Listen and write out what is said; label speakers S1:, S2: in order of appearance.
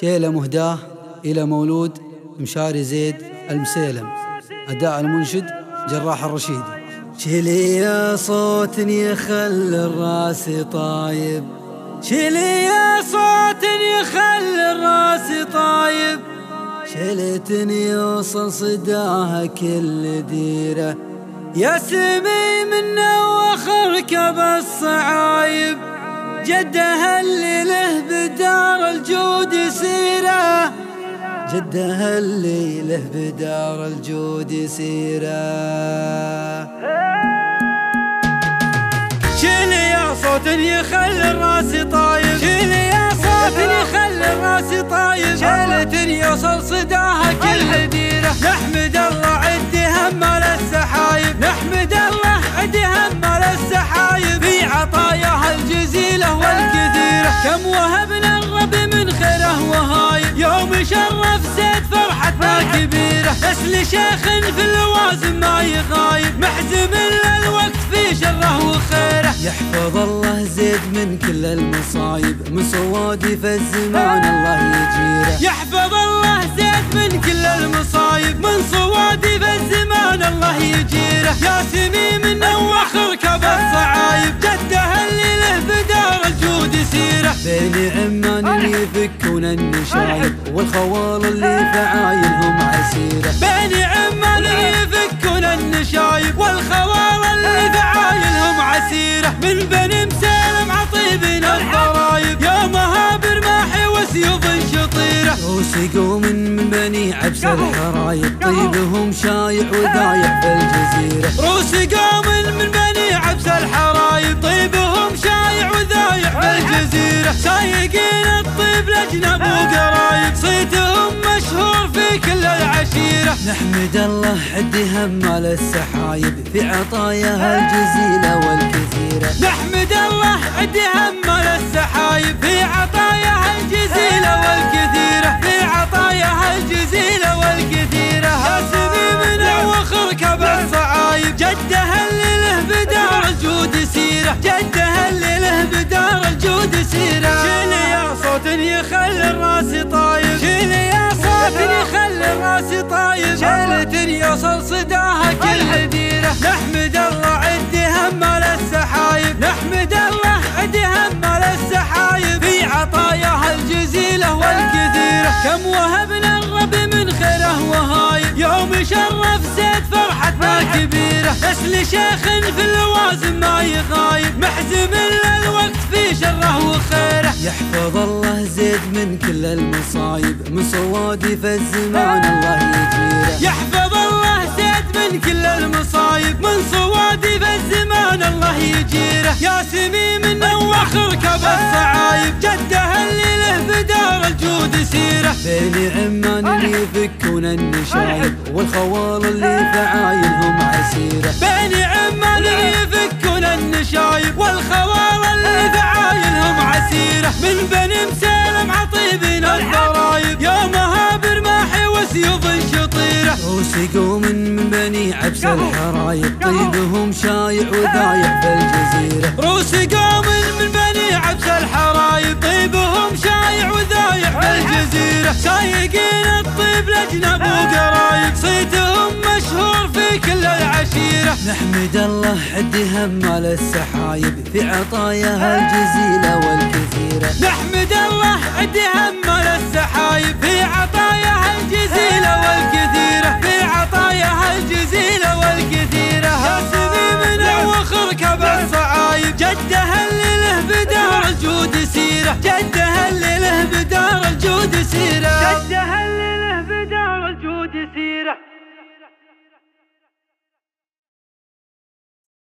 S1: شيلة مهداة إلى مولود مشاري زيد المسيلم أداء المنشد جراح الرشيدي
S2: شيلي يا صوت يخل الرأس طايب. شيلي يا صوت يخل الرأس طايب. شيلتني يوصل صداها كل ديرة. يا سمي من وخركب الصعايب جدها اللي له بدار الجود سيره جدها اللي له بدار الجود سيره شيلي يا صوت يخل الراس طايب شيلي يا صوت يخل الراس طايب شيلة يوصل صداها كم وهبنا الرب من خيره وهايب يوم شرف زيد فرحتنا كبيرة. نسل شيخ في اللوازم ما يغايب. محزم للوقت في شره وخيره. يحفظ الله زيد من كل المصايب. من صوادي في الزمان الله يجيره. يحفظ الله زيد من كل المصايب. من صوادي في الزمان الله يجيره. يا سمي من واخر كب الصعايب جده اللي له سيره بين عمان اللي يفكون النشايب والخوال اللي فعايلهم عسيرة. بين عمان اللي يفكون النشايب والخوال اللي فعايلهم عسيرة. من بني مسالم عطيبنا الضرايب يا مهابر ماحي وسيوف شطيرة. روسي قوم من بني عبس الحرايب؟ طيبهم شايع وذايع في الجزيرة. روسي قوم من بني عبس سايقين الطيب لاجنب وقرايب صيتهم مشهور في كل العشيرة. نحمد الله حد هم على السحايب في عطاياها الجزيلة والكثيرة. نحمد الله عد هم شيلة يوصل صداها كل ديره نحمد الله عد هم السحايب. نحمد الله عد هم السحايب. في عطاياها الجزيلة والكثيرة. كم وهبنا الرب من خيره وهايب. يوم شرف زيد فرحتنا كبيرة. نسل شيخ في اللوازم ما يغايب. محزم للوقت في شره وخيره يحفظ الله زيد من كل المصايب. من صوادي في الزمان الله يجيره. يحفظ الله زيد من كل المصايب. من صوادي في الزمان الله يجيره. يا سمي من واخر كب الصعايب جده اللي له بدار الجود سيره بين عمان اللي يفكون النشايب والخوال اللي فعايلهم قوم من بني عبس الحرايب طيبهم شايع وذايع في الجزيرة. روسي قوم من بني عبس الحرايب طيبهم شايع وذايع في الجزيرة. سايقين الطيب لأجنب وقرايب صيتهم مشهور في كل العشيرة. نحمد الله حد هم على السحايب في عطاياها الجزيله والكثير جده الليلة بدار الجود